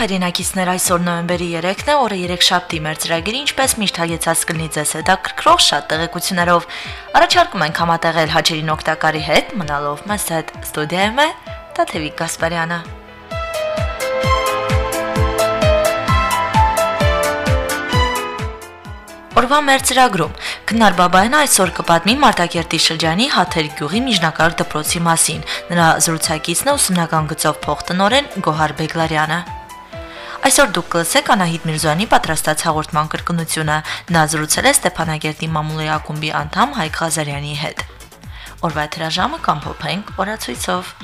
Հայրենակիցներ, այսօր նոյեմբերի 3-ն է, օրը 3 շաբթի մեր ծրագիրը ինչպես միշտ հագեցած կլինի ձեզ հետաքրքրող շատ տեղեկություններով։ Առաջարկում ենք համատեղել հաջերին օգտակարի հետ, մնալով մեզ հետ ստուդիայում է Տաթևիկ Գասպարյանը։ Օրվա մեր ծրագրում Գնար Բաբայանը այսօր կպատմի Մարտակերտի շրջանի Հաթեր գյուղի միջնակարգ դպրոցի մասին։ Նրա զրուցակիցն է ուսումնական գծով փոխտնօրեն Գոհար Բեգլարյանը։ Այսօր դուք կլսեք Անահիտ Միրզոյանի պատրաստած հաղորդման կրկնությունը։ Նա զրուցել է Ստեփանագերտի մամուլի ակումբի անդամ Հայկ Ղազարյանի հետ։ Օրվա հրաժամը կամ փոփենք օրացույցով։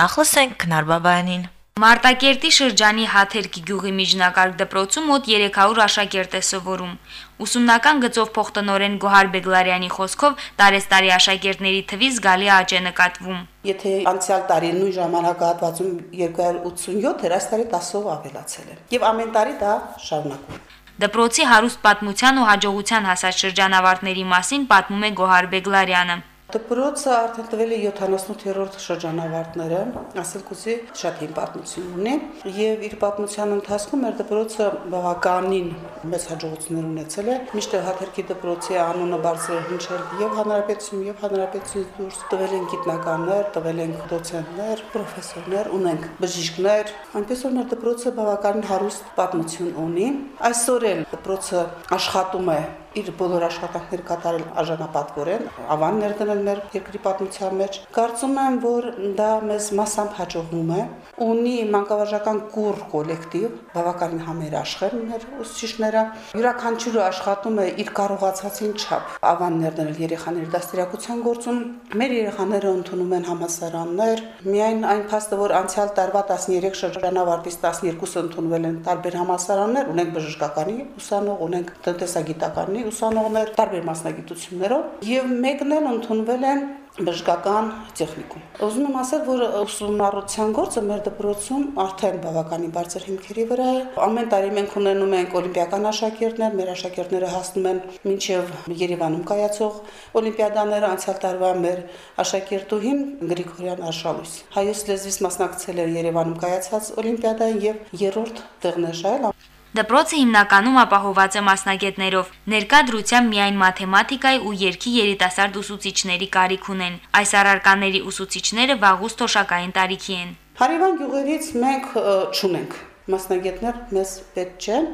Նախ լսենք Գնար Բաբայանին։ Մարտակերտի շրջանի Հաթերքի գյուղի միջնակարգ դպրոցում մոտ 300 աշակերտ է սովորում։ Ուսումնական գծով փոխտնօրեն Գոհար Բեգլարյանի խոսքով տարեստարի աշակերտների թվի զգալի աճ է նկատվում։ Եթե անցյալ տարի նույն ժամանակահատվածում 287 էր, այս տարի 10-ով ավելացել է։ Եվ ամեն տարի դա շարունակվում։ Դպրոցի հարուստ պատմության ու հաջողության հասած շրջանավարտների մասին պատմում է Գոհար Բեգլարյանը։ Դպրոցը արդեն տվել է 78-րդ շրջանավարտները, ասել կուզի շատ հին պատմություն ունի եւ իր պատմության ընթացքում մեր դպրոցը բավականին մեծ հաջողություններ ունեցել է։ Միշտ հաթերքի դպրոցի անունը բարձր հնչել եւ հանրապետություն եւ հանրապետությունից դուրս տվել են գիտնականներ, տվել են դոցենտներ, պրոֆեսորներ, ունենք բժիշկներ, այնպես որ մեր դպրոցը բավականին հարուստ պատմություն ունի։ Այսօր էլ դպրոցը աշխատում է իր բոլոր աշխատանքները կատարել արժանապատվորեն, ավան ներդնել մեր երկրի պատմության մեջ։ Կարծում եմ, որ դա մեզ massամբ հաջողվում է։ Ունի մանկավարժական կուր կոլեկտիվ, բավականին համերաշխեր մեր ուսուցիչները։ Յուրաքանչյուրը աշխատում է իր կարողացածին չափ ավան ներդնել երեխաների դաստիարակության գործում։ Մեր երեխաները ընդունում են համասարաններ։ Միայն այն փաստը, որ անցյալ տարվա 13 շրջանավարտից 12-ը ընդունվել են տարբեր համասարաններ, ունենք բժշկականի ուսանող, ունենք տնտեսագիտականի բաժանի ուսանողներ տարբեր մասնագիտություններով եւ մեկն էլ ընդունվել են բժշկական տեխնիկում։ Ուզում եմ ասել, որ ուսումնառության գործը մեր դպրոցում արդեն բավականին բարձր հիմքերի վրա է։ Ամեն տարի մենք ունենում ենք օլիմպիական աշակերտներ, մեր աշակերտները հասնում են մինչև Երևանում կայացող օլիմպիադաները, անցյալ տարվա մեր աշակերտուհին Գրիգորյան Արշալույս։ Հայոց լեզվից մասնակցել էր Երևանում կայացած օլիմպիադային եւ երրորդ տեղն է շահել Դպրոցը հիմնականում ապահոված է մասնագետներով։ Ներկա դրությամբ միայն մաթեմատիկայի ու երկի երիտասարդ ուսուցիչների կարիք ունեն։ Այս առարկաների ուսուցիչները վաղուց թոշակային տարիքի են։ Հարևան գյուղերից մենք չունենք մասնագետներ մեզ պետք չեն։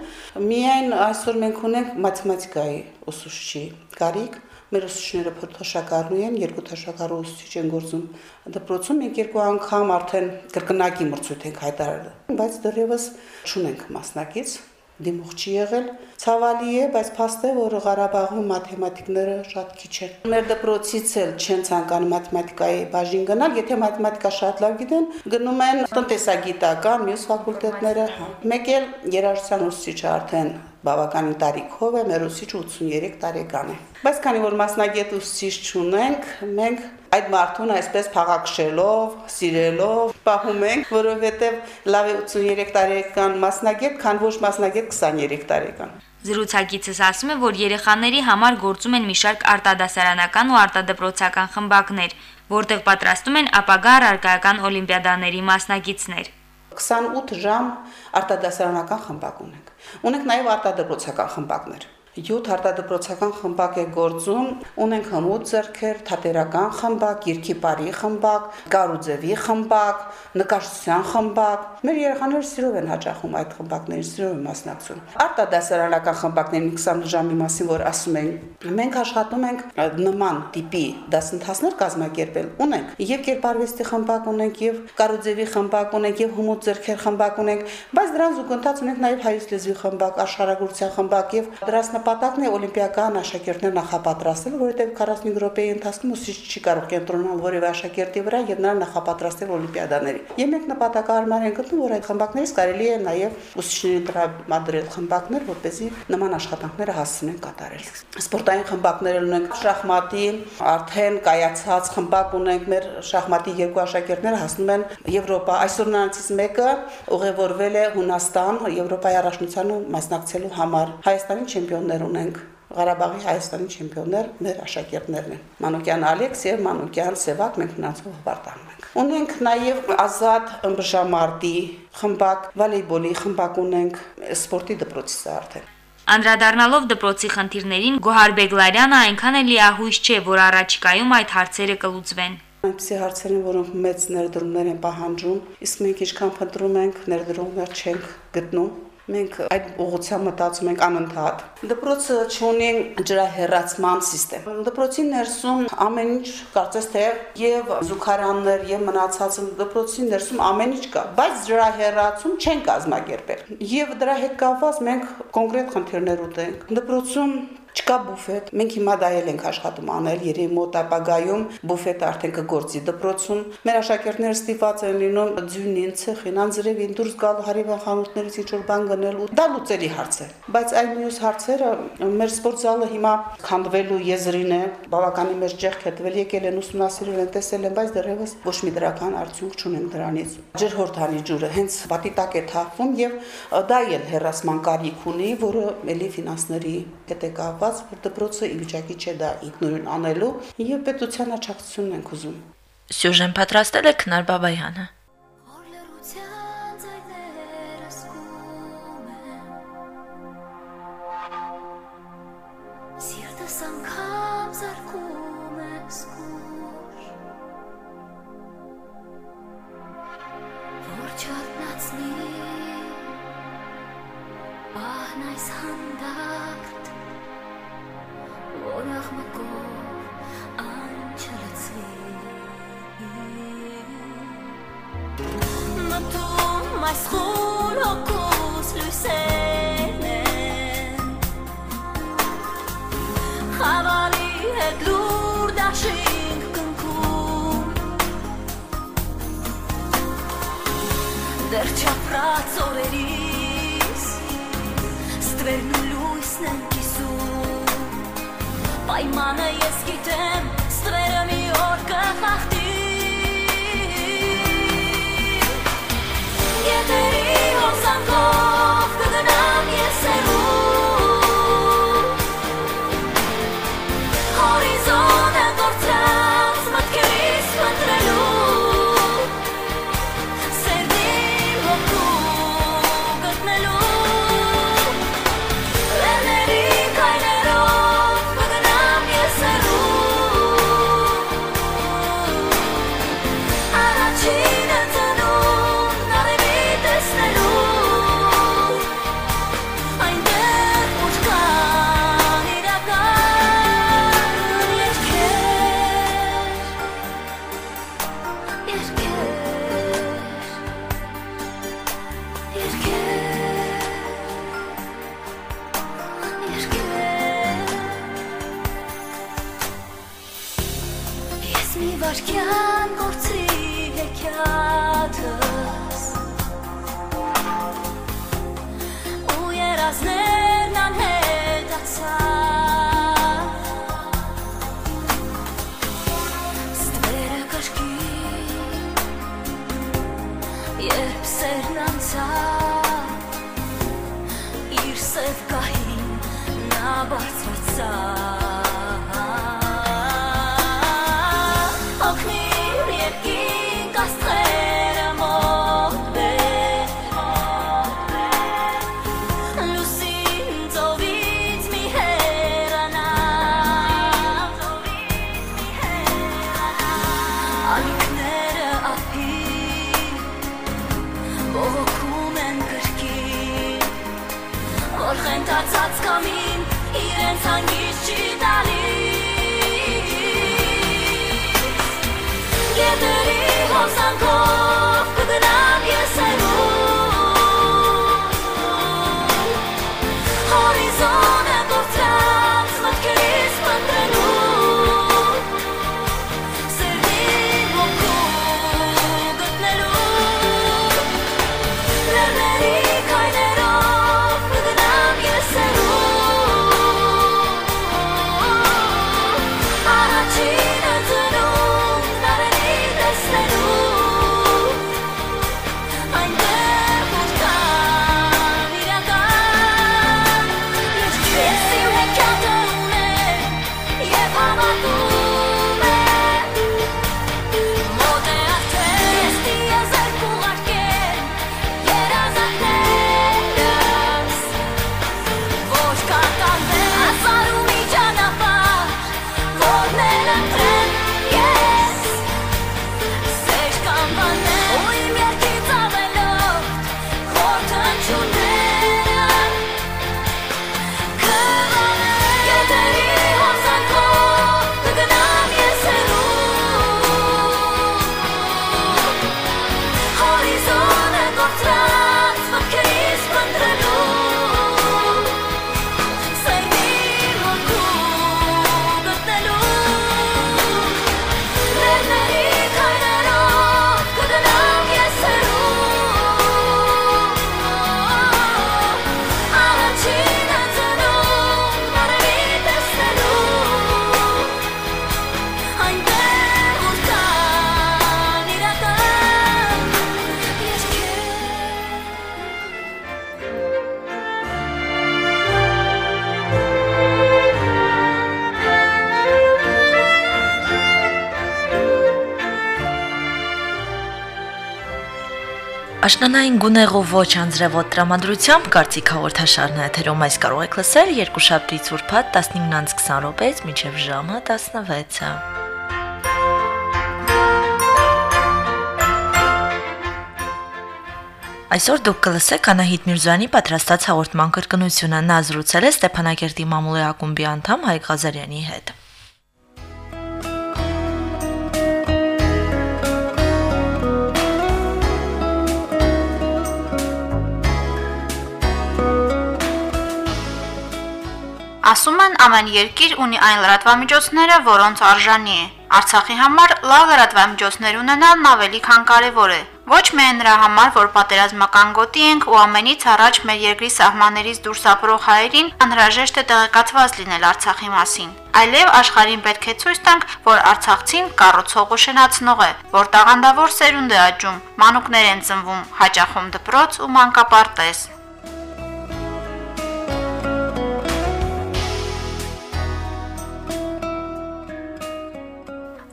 Միայն այսօր մենք ունենք մաթեմատիկայի ուսուցչի կարիք, մեր ուսուցիչները փոթոշակառու են, երկու թոշակառու ուսուցիչ են գործում դպրոցում, մենք երկու անգամ արդեն կրկնակի մրցույթ ենք հայտարարել, բայց դեռևս չունենք մասնակից, դիմող չի եղել։ Ցավալի է, բայց փաստ է, որ Ղարաբաղում մաթեմատիկները շատ քիչ են։ Մեր դպրոցից էլ չեն ցանկանում մաթեմատիկայի բաժին գնալ, եթե մաթեմատիկա շատ լավ գիտեն, գնում են տնտեսագիտական, մյուս ֆակուլտետները։ Մեկ էլ երաժշտության ուսուցիչը արդեն բավականին տարիքով է, մեր ուսուցիչը 83 տարեկան է։ Բայց քանի որ մասնագետ ուսուցիչ չունենք, մենք այդ մարդուն այսպես փաղաքշելով, սիրելով պահում ենք, որովհետև լավ է 83 տարեկան մասնագետ, քան ոչ մասնագետ 23 տարեկան։ Զրուցակիցս ասում է, որ երեխաների համար գործում են մի շարք արտադասարանական ու արտադպրոցական խմբակներ, որտեղ պատրաստում են ապագա առարկայական օլիմպիադաների մասնակիցներ։ 28 ժամ արտադասարանական խմբակ ունենք։ Ունենք նաև արտադրոցական խմբակներ։ 7 արտադրոցական խմբակ է գործում, ունենք հմուտ ձեռքեր, թատերական խմբակ, երկի բարի խմբակ, կարուձևի խմբակ, նկարչության խմբակ։ Մեր երեխաները սիրով են հաճախում այդ խմբակներին, սիրով են մասնակցում։ Արտադասարանական խմբակների 20 ժամի մասին, որ ասում են, մենք աշխատում ենք նման տիպի դասընթացներ կազմակերպել։ Ունենք եւ կերպարվեստի խմբակ ունենք, եւ կարուձևի խմբակ ունենք, եւ հմուտ ձեռքեր խմբակ ունենք, բայց դրան զուգընթաց ունենք նաեւ հայոց լեզվի խմբակ, աշխարհագրության խմբակ եւ դրանց նպատակն է օլիմպիական աշակերտներ նախապատրաստել, որովհետև 45 րոպեի ընթացքում ուսուցիչ չի կարող կենտրոնալ որևէ աշակերտի վրա եւ նրան նախապատրաստել օլիմպիադաների։ Եվ մենք նպատակարար ենք գտնում, որ այդ խմբակներից կարելի է նաեւ ուսուցիչներին տրամադրել խմբակներ, որպեսզի նման աշխատանքները հասցնեն կատարել։ Սպորտային խմբակներ ունենք, շախմատի, արդեն կայացած խմբակ ունենք, մեր շախմատի երկու աշակերտները հասնում են Եվրոպա։ Այսօր նրանցից մեկը ուղևորվել է Հունաստան, Եվրոպայի առաջնությանը մասնակցելու համար։ Հայաստանի չեմպիոններ ունենք Ղարաբաղի Հայաստանի չեմպիոններ մեր աշակերտներն են։ Մանուկյան Ալեքս եւ Մանուկյան Սևակ մենք նրանցով հպարտանում ենք։ Ունենք նաեւ ազատ ըմբժամարտի խմբակ, վոլեյբոլի խմբակ ունենք, սպորտի դպրոցից արդեն։ Անդրադառնալով դպրոցի խնդիրներին Գոհար Բեգլարյանը այնքան էլ լիահույս չէ, որ առաջիկայում այդ հարցերը կլուծվեն այնպիսի հարցեր են, որոնք մեծ ներդրումներ են պահանջում, իսկ մենք ինչքան փնտրում ենք, ներդրումներ չենք գտնում մենք այդ ուղղությամբ մտածում ենք անընդհատ։ Դպրոցը չունի ջրահեռացման համակարգ։ Դպրոցի ներսում ամեն ինչ կարծես թե եւ զուգարաններ եւ մնացածը դպրոցի ներսում ամեն ինչ կա, բայց ջրահեռացում չեն կազմակերպել։ Եվ դրա հետ կապված մենք կոնկրետ խնդիրներ ունենք։ Դպրոցում Չկա բուֆետ։ Մենք հիմա դա էլ ենք աշխատում անել, երևի մոտ ապագայում բուֆետը արդեն կգործի դպրոցում։ Մեր աշակերտները ստիպված են լինում ձյունին, ցեխին, անձրևին դուրս գալ հարևան խանութներից ինչ-որ բան գնել ու դա լուծելի հարց է։ Բայց այն մյուս հարցերը մեր սպորտ զալը հիմա քանդվելու եզրին է, բավականին մեր ջեղ քետվել եկել են ուսումնասիրել են, տեսել են, բայց դեռևս ոչ մի դրական արդյունք չունեն դրանից։ Ջրհորդանի ջուրը հենց պատի տակ է թափվում եւ դա էլ հերասման կարիք ունի, որը ելի ֆինանսների հետ է կապված կապված, որ դպրոցը ի վիճակի չէ դա ինքնուրույն անելու եւ պետության աջակցությունն ենք ուզում։ Սյուժեն պատրաստել է Քնար Բաբայանը։ done. Վարքյան գործի հեքիաթս ու երազներն Որ խենթացած կամին իրենց հանգիստ չի տալի Գետերի Աշնանային գունեղով ոչ անձրևոտ տրամադրությամբ կարծիք հաղորդաշարն է եթերում այս կարող եք լսել երկուշաբթից ուրբաթ 15-ից 20 րոպեից մինչև ժամը 16-ը։ Այսօր դուք կլսեք Անահիտ Միրզյանի պատրաստած հաղորդման կրկնությունը։ Նա զրուցել է Ստեփանակերտի մամուլի ակումբի անդամ Հայկ Ղազարյանի հետ։ Ասում են ամեն երկիր ունի այն լրատվամիջոցները, որոնց արժանի է։ Արցախի համար լավ լրատվամիջոցներ ունենալն ավելի քան կարևոր է։ Ոչ միայն նրա համար, որ պատերազմական գոտի ենք ու ամենից առաջ մեր երկրի սահմաններից դուրս ապրող հայերին անհրաժեշտ է տեղեկացված լինել Արցախի մասին, այլև աշխարհին պետք է ցույց տանք, որ Արցախցին կառուցող ու շնացնող է, որ տաղանդավոր սերունդ է աճում, մանուկներ են ծնվում, հաճախում դպրոց ու մանկապարտեզ։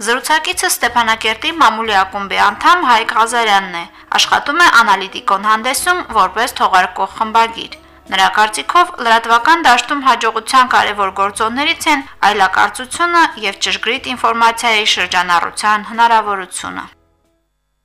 Զրուցակիցը Ստեփանակերտի մամուլի ակումբի անդամ Հայկ Ղազարյանն է։ Աշխատում է անալիտիկոն հանդեսում որպես թողարկող խմբագիր։ Նրա կարծիքով լրատվական դաշտում հաջողության կարևոր գործոններից են այլակարծությունը եւ ճշգրիտ ինֆորմացիայի շրջանառության հնարավորությունը։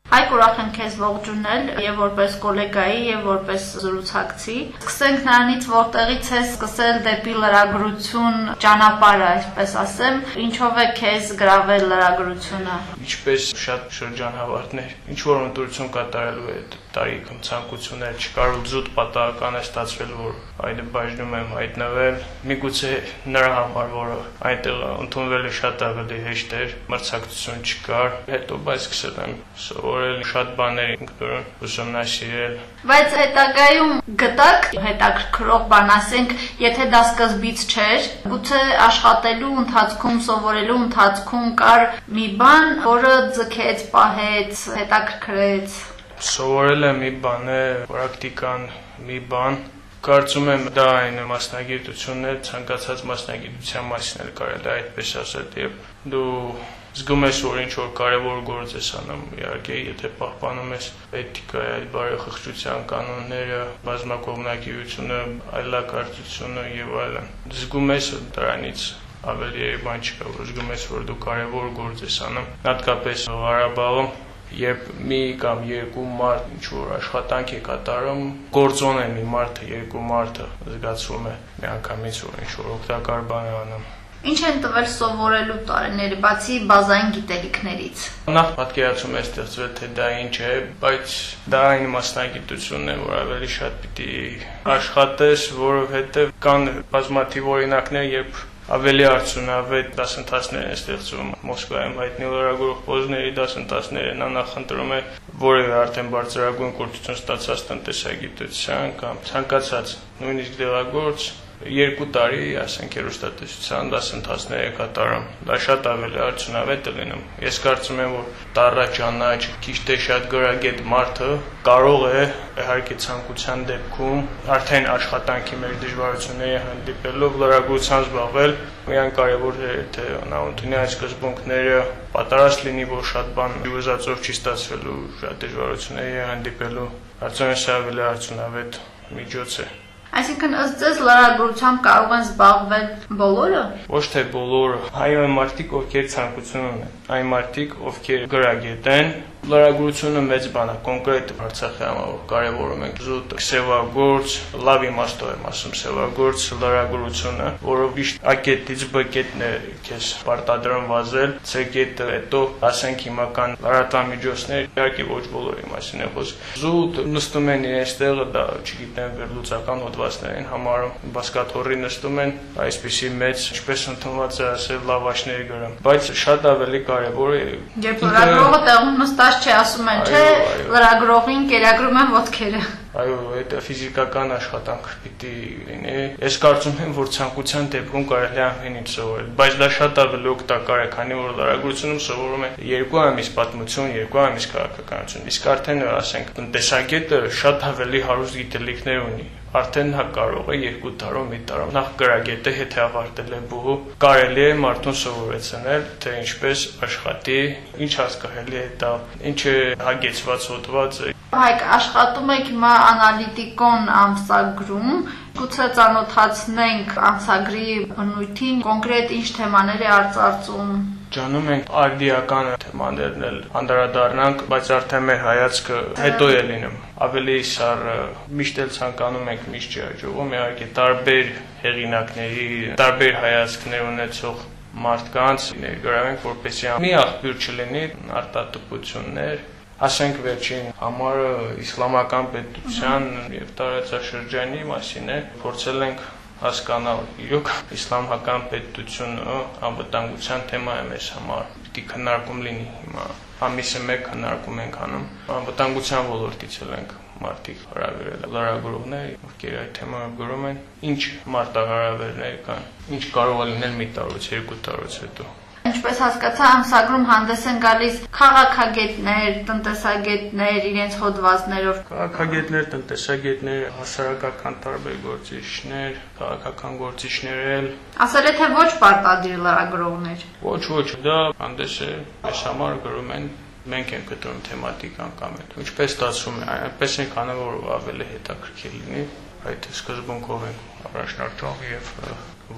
Հայկ ուրախ եմ քեզ ողջունել եւ որպես գոլեգայի եւ որպես զրուցակցի։ Սկսենք նրանից, որտեղից ես սկսել դեպի լրագրություն ճանապարհը, այսպես ասեմ, ինչով է քեզ գրավել լրագրությունը։ Ինչպես շատ շրջանավարտներ, ինչ որ ընտրություն կատարելու է տարիքում ցանկություններ չկար ու զուտ պատահական է ստացվել, որ այդ բաժնում եմ հայտնվել։ Միգուցե նրա համար, որը այնտեղ ընդունվել է շատ ավելի հեշտ էր, մրցակցություն չկար։ Հետո բայց սկսել եմ սովորել շատ բաներ ինքնուրույն ուսումնասիրել։ Բայց հետագայում գտակ հետաքրքրող բան, ասենք, եթե դա սկզբից չէր, գուցե աշխատելու ընթացքում, սովորելու ընթացքում կար մի բան, որը ձգեց, պահեց, հետաքրքրեց Սովորել եմ մի բան է, պրակտիկան մի բան, Կարծում եմ դա այն մասնագիտությունն է, ցանկացած մասնագիտության մասին էլ կարելի է այդպես ասել, եւ դու զգում ես, որ ինչ որ կարևոր գործ ես անում, իհարկե, եթե պահպանում ես էթիկայի, այդ բարեխղճության կանոնները, բազմակողմնակիությունը, այլակարծությունը եւ այլն։ Զգում ես դրանից ավելի բան չկա, որ զգում ես, որ դու կարևոր գործ ես անում, հատկապես Ղարաբաղում երբ մի կամ երկու մարդ ինչ որ աշխատանք է կատարում, գործոն է մի մարդը, երկու մարդը զգացվում է միանգամից որ ինչ որ օգտակար բան է անում։ Ինչ են տվել սովորելու տարիները, բացի բազային գիտելիքներից։ Նախ պատկերացում է ստեղծվել, թե դա ինչ է, բայց դա այն մասնագիտությունն է, որ ավելի շատ պիտի աշխատես, որովհետև կան բազմաթիվ օրինակներ, երբ ավելի արդյունավետ դասընթացներ են ստեղծվում Մոսկվայում հայտնի լրագրող պոզների դասընթացները նա նախընտրում է որևէ արդեն բարձրագույն կրթություն ստացած տնտեսագիտության կամ ցանկացած նույնիսկ դեղագործ երկու տարի, ասենք, երոստատեսության դասընթացներ է կատարում։ Դա շատ ավելի արդյունավետ է լինում։ Ես կարծում եմ, որ տառա ճանաչ, քիչ թե շատ գրագետ մարդը կարող է իհարկե ցանկության դեպքում արդեն աշխատանքի մեր դժվարությունների հանդիպելով լրագրության զբաղվել, միան կարևոր է թե նա ընդունի այս սկզբունքները, պատրաստ լինի, որ շատ բան ուզածով չի ստացվելու, շատ դժվարությունների հանդիպելու։ եմ, սա ավելի արդյունավետ միջոց է։ Այսինքն ըստ ձեզ լրագրությամբ կարող են զբաղվել բոլորը։ Ոչ թե բոլորը, այո, այն մարդիկ, ովքեր ցանկություն ունեն, այն մարդիկ, ովքեր գրագետ են, լրագրությունը մեծ բան է, կոնկրետ Արցախի համար կարևորում ենք զուտ սևագործ, լավ իմաստով եմ ասում սևագործ լրագրությունը, որով իշտ ակետից բկետն է քեզ պարտադրում վազել, ցեկետը, հետո ասենք հիմական լրատվամիջոցներ, իհարկե ոչ բոլորի մասին է խոսք։ Զուտ նստում են իրենց տեղը, դա չգիտեմ, վերլուծական հոդվածներին համարում, բասկաթորի նստում են, այսպիսի մեծ, ինչպես ընդունված է ասել, լավաշների գրում, բայց շատ ավելի կարևոր է Երբ լրագրողը տեղում նստած չէ, ասում են, չէ, լրագրողին կերակրում են ոտքերը։ Այո, դա ֆիզիկական աշխատանք պիտի լինի։ Ես կարծում եմ, որ ցանկության դեպքում կարելի է ամեն ինչ սովորել, բայց դա շատ ավելի օգտակար է, քանի որ լրագրությունում սովորում է երկու ամիս պատմություն, երկու ամիս քաղաքականություն։ Իսկ արդեն ասենք տնտեսագետը շատ ավելի հարուստ գիտելիքներ ունի արդեն հա կարող է երկու տարով, մի տարով նախ գրագետը եթե ավարտել է բուհու, կարելի է մարդուն սովորեցնել, թե ինչպես աշխատի, ինչ հասկացելի է դա, ինչ է հագեցված հոդված։ Հայկ աշխատում եք հիմա անալիտիկոն ամսագրում, գուցե ծանոթացնենք ամսագրի բնույթին, կոնկրետ ինչ թեմաներ է արծարծում ջանում ենք արդիական թեմաներն էլ անդրադառնանք, բայց արդեն մեր հայացքը հետո է լինում։ Ավելի սար միշտ էլ ցանկանում ենք միշտ ջրում, իհարկե տարբեր հեղինակների, տարբեր հայացքներ ունեցող մարդկանց ներգրավենք, որպեսզի մի աղբյուր չլինի արտատպություններ, ասենք վերջին համարը իսլամական պետության եւ տարածաշրջանի մասին է, փորձել ենք հասկանալ իրոք իսլամական պետությունը անվտանգության թեմա է մեզ համար պիտի քննարկում լինի հիմա ամիսը մեկ քննարկում ենք անում անվտանգության ոլորտից էլ ենք մարդիկ հարավերել լրագրողներ ովքեր այդ թեման գրում են ինչ մարտահրավերներ կան ինչ կարող է լինել մի տարուց երկու տարուց հետո Ինչպես հասկացա, ամսագրում հանդես են գալիս քաղաքագետներ, տնտեսագետներ, իրենց հոդվածներով։ Քաղաքագետներ, տնտեսագետներ, հասարակական տարբեր գործիչներ, քաղաքական գործիչներ էլ։ Ասել է թե ոչ պարտադիր լրագրողներ։ Ոչ, ոչ, դա հանդես է, այս համար գրում են մենք ենք գտնում թեմատիկան կամ այդ ինչպես ստացվում է այնպես ենք անում որ ավելի հետաքրքիր լինի այդ սկզբունքով ենք առաջնորդող եւ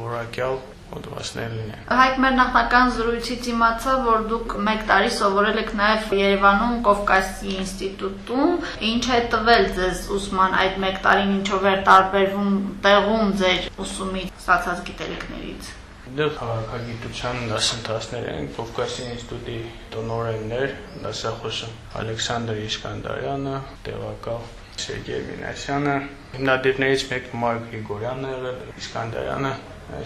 որակյալ հոդվածներ լինեն։ Հայկ մեր նախնական զրույցից իմացա, որ դուք 1 տարի սովորել եք նաև Երևանում Կովկասի ինստիտուտում, ինչ է տվել ձեզ ուսման այդ 1 տարին ինչով էր տարբերվում տեղում ձեր ուսումի ստացած գիտելիքներից։ Դեռ քաղաքագիտության դասընթացներ են Կովկասի ինստիտուտի տնօրեններ, դասախոսը Ալեքսանդր Իսկանդարյանը, տեղակալ Սերգեյ Մինասյանը, հիմնադիրներից մեկը Մարկ Գրիգորյանն է եղել, Իսկանդարյանը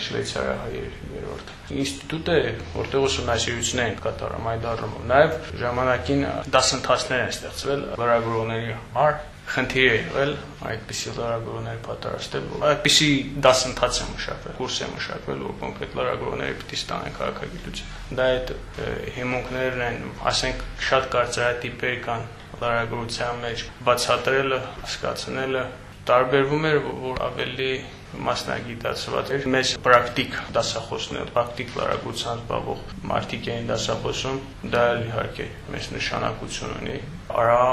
Շվեյցարիայի երրորդ ինստիտուտ է, որտեղ ուսումնասիրություններ են կատարում այդ առումով։ Նաև ժամանակին դասընթացներ են ստեղծվել լրագրողների համար, խնդիր է եղել այդպիսի լրագրողներ պատրաստել, այդպիսի դասընթաց է մշակվել, կուրս է մշակվել, որ կոնկրետ լրագրողները պիտի ստանան քաղաքագիտություն։ Դա այդ հիմունքներն են, ասենք, շատ կարծրատիպեր կան լրագրության մեջ, բացատրելը, հասկացնելը տարբերվում էր, որ ավելի մասնագիտացված էր մեծ պրակտիկ դասախոսներ, պրակտիկ լարագության զբաղվող մարդիկ էին դասախոսում, դա էլ իհարկե մեծ նշանակություն ունի։ Արա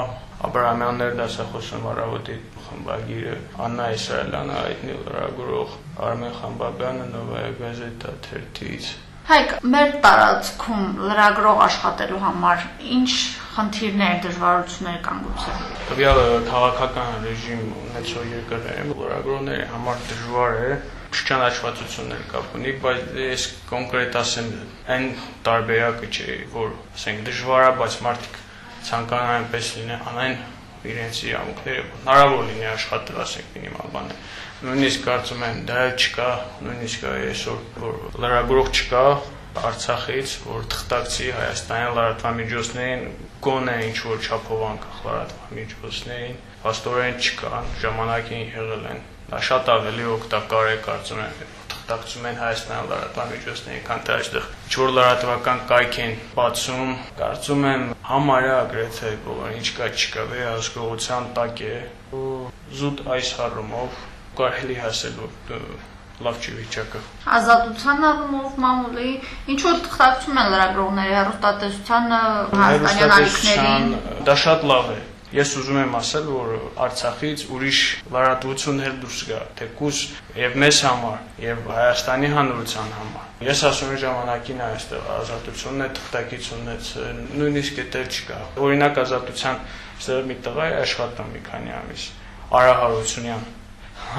Աբրահամյաններ դասախոսում առավոտի խմբագիրը, Աննա Իսրայելյանը այդնի լրագրող, Արմեն Խամբաբյանը Նովայա գազետա թերթից Հայկ, մեր տարածքում լրագրող աշխատելու համար ինչ խնդիրներ, դժվարություններ կան գուցե։ Տվյալ քաղաքական ռեժիմ ունեցող երկրներում լրագրողների համար դժվար է չճանաչվածություններ կապ ունի, բայց ես կոնկրետ ասեմ, այն տարբերակը չէ, որ ասենք դժվար է, բայց մարդիկ ցանկանան այնպես լինեն, անայն իրենց իրավունքները հնարավոր լինի աշխատել, ասենք մինիմալ բանը։ Նույնիսկ կարծում եմ դա չկա, նույնիսկ այսօր որ լրագրող չկա, Արցախից, որ թղթակցի Հայաստանի լրատվամիջոցներին գոնե ինչ որ չափով անկախ լրատվամիջոցներին աստորեն չկան, ժամանակին եղել են։ Դա շատ ավելի օգտակար է կարծում եմ թղթակցում են Հայաստանի լրատվամիջոցների, քան թե այստեղ ինչ որ լրատվական կայք են բացում, կարծում եմ համարյա agrեթե բոլոր ինչ կա չկա վերահսկողության տակ է ու զուտ այս հարումով կարելի հասել լավ չի վիճակը։ Ազատության առումով մամուլի ինչ որ թղթակցում են լրագրողների հեռուստատեսությանը, հայաստանյան ալիքներին։ Դա շատ լավ է։ Ես ուզում եմ ասել, որ Արցախից ուրիշ լրատվություններ դուրս գա, թեկուզ եւ մեզ համար, եւ Հայաստանի հանրության համար։ Ես ասում եմ ժամանակին այստեղ ազատությունն է, թղթակիցությունն է, նույնիսկ դեռ չկա։ Օրինակ ազատության ստեղ մի տղա է աշխատում մի քանի ամիս։ Արա Հարությունյան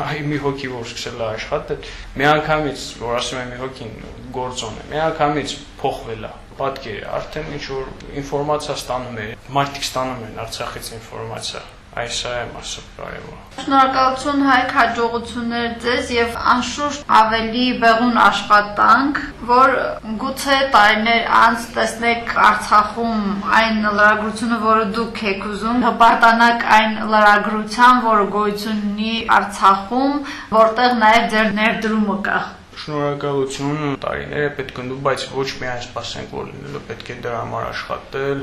այ մի հոգի որ սկսել է աշխատել, միանգամից, որ ասում եմ մի հոգին գործոն է, միանգամից փոխվել է պատկերը, արդեն ինչ որ ինֆորմացիա ստանում է, մարդիկ ստանում են Արցախից ինֆորմացիա Այս է մասը կարևոր։ Շնորհակալություն Հայկ հաջողություններ ձեզ եւ անշուշտ ավելի բեղուն աշխատանք, որ գուցե տարիներ անց տեսնեք Արցախում այն լրագրությունը, որը դուք եք ուզում, հպարտանակ այն լրագրության, որը գոյություն ունի Արցախում, որտեղ նաեւ ձեր ներդրումը կա շնորհակալություն տարիները պետք է դու բայց ոչ միայն սպասենք որ լինելը պետք է դրա համար աշխատել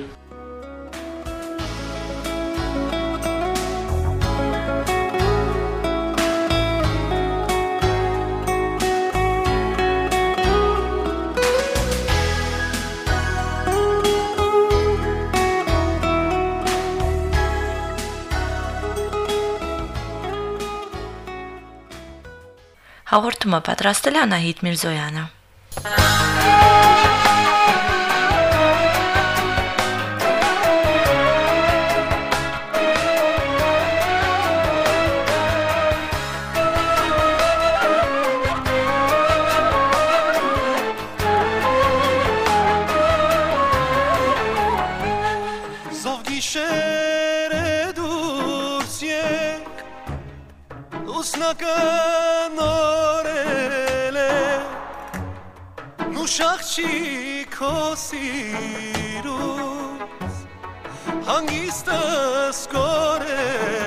Հաղորդումը պատրաստել է Անահիտ Միրզոյանը։ Զով Նուշախչի քո սիրուց Հանգիստս կորել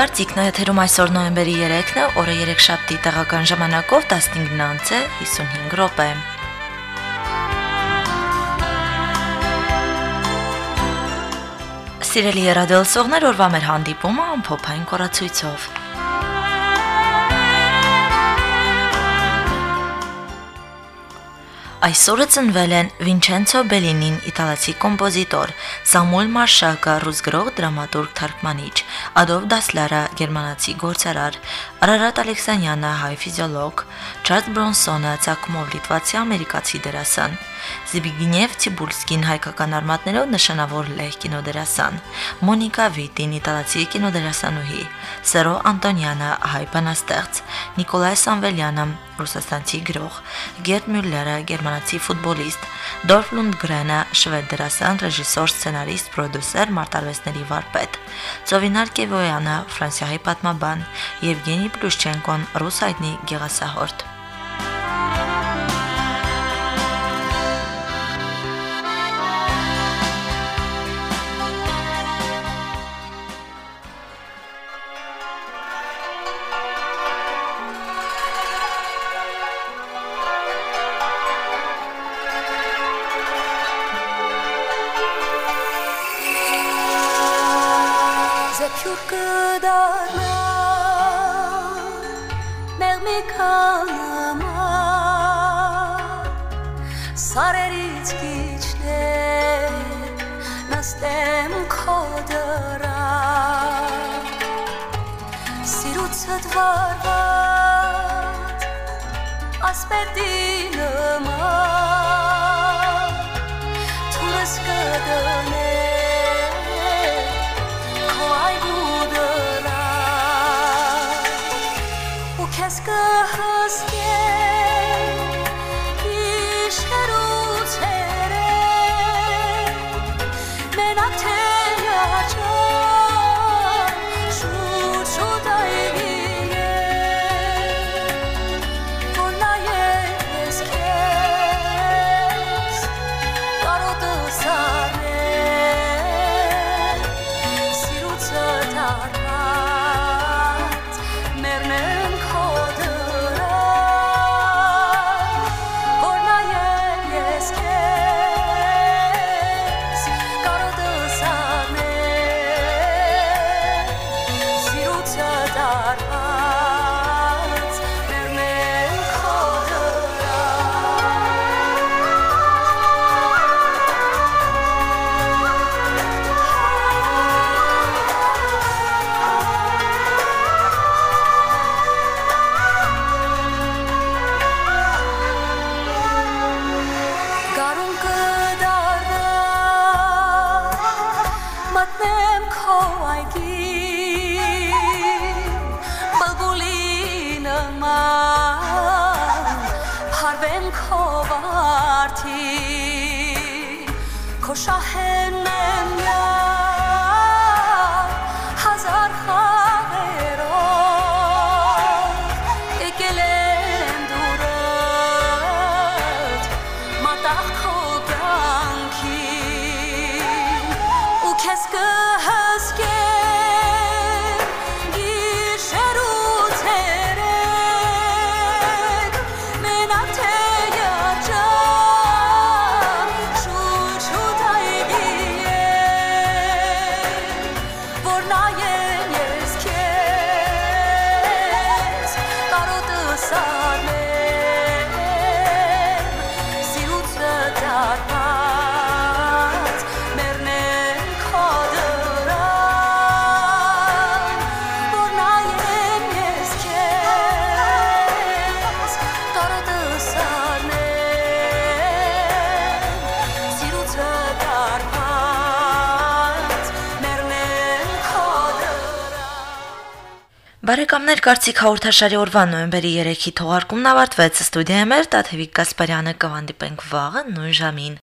Կարծիքն է եթերում այսօր նոյեմբերի 3-ն է, օրը 3 շաբթի տեղական ժամանակով 15:00 է 55 րոպե։ Սիրելի երադելսողներ, օրվա մեր հանդիպումը ամփոփային կորացույցով։ Այսօրը ծնվել են Վինչենցո Բելինին, իտալացի կոմպոզիտոր, Սամուել Մարշակը, ռուս գրող, դրամատուրգ, թարգմանիչ, Ադոլֆ Դասլարը, գերմանացի գործարար, Արարատ Ալեքսանյանը, հայ ֆիզիոլոգ, Չարլզ Բրոնսոնը, ցակումով լիտվացի ամերիկացի դերասան, Զիբիգնև Տիբուլսկին հայկական արմատներով նշանավոր լեհ կինոդերասան, Մոնիկա Վիտին, իտալացի կինոդերասանուհի, Սերո Անտոնյանը, հայ բանաստեղծ, Նիկոլայ Սամվելյանը, ռուսաստանցի գրող, Գերտ Մյուլլերը, գերմանացի ֆուտբոլիստ, Դորֆ Լունդգրենը, շվեդ դերասան, ռեժիսոր, սցենարիստ, պրոդյուսեր, մարտարվեստների վարպետ, Ծովինար Կևոյանը, ֆրանսիայի պատմաբան, Եվգենի Պլյուշչենկոն, ռուս հայտնի գեղասահորդ։ Mas pe tine mă Tu răscădări çadar Բարեկամներ կարծիք հաղորդաշարի օրվա նոյեմբերի 3-ի թողարկումն ավարտվեց։ Ստուդիայում էր Տաթևիկ Գասպարյանը կվանդիպենք վաղը նույն ժամին։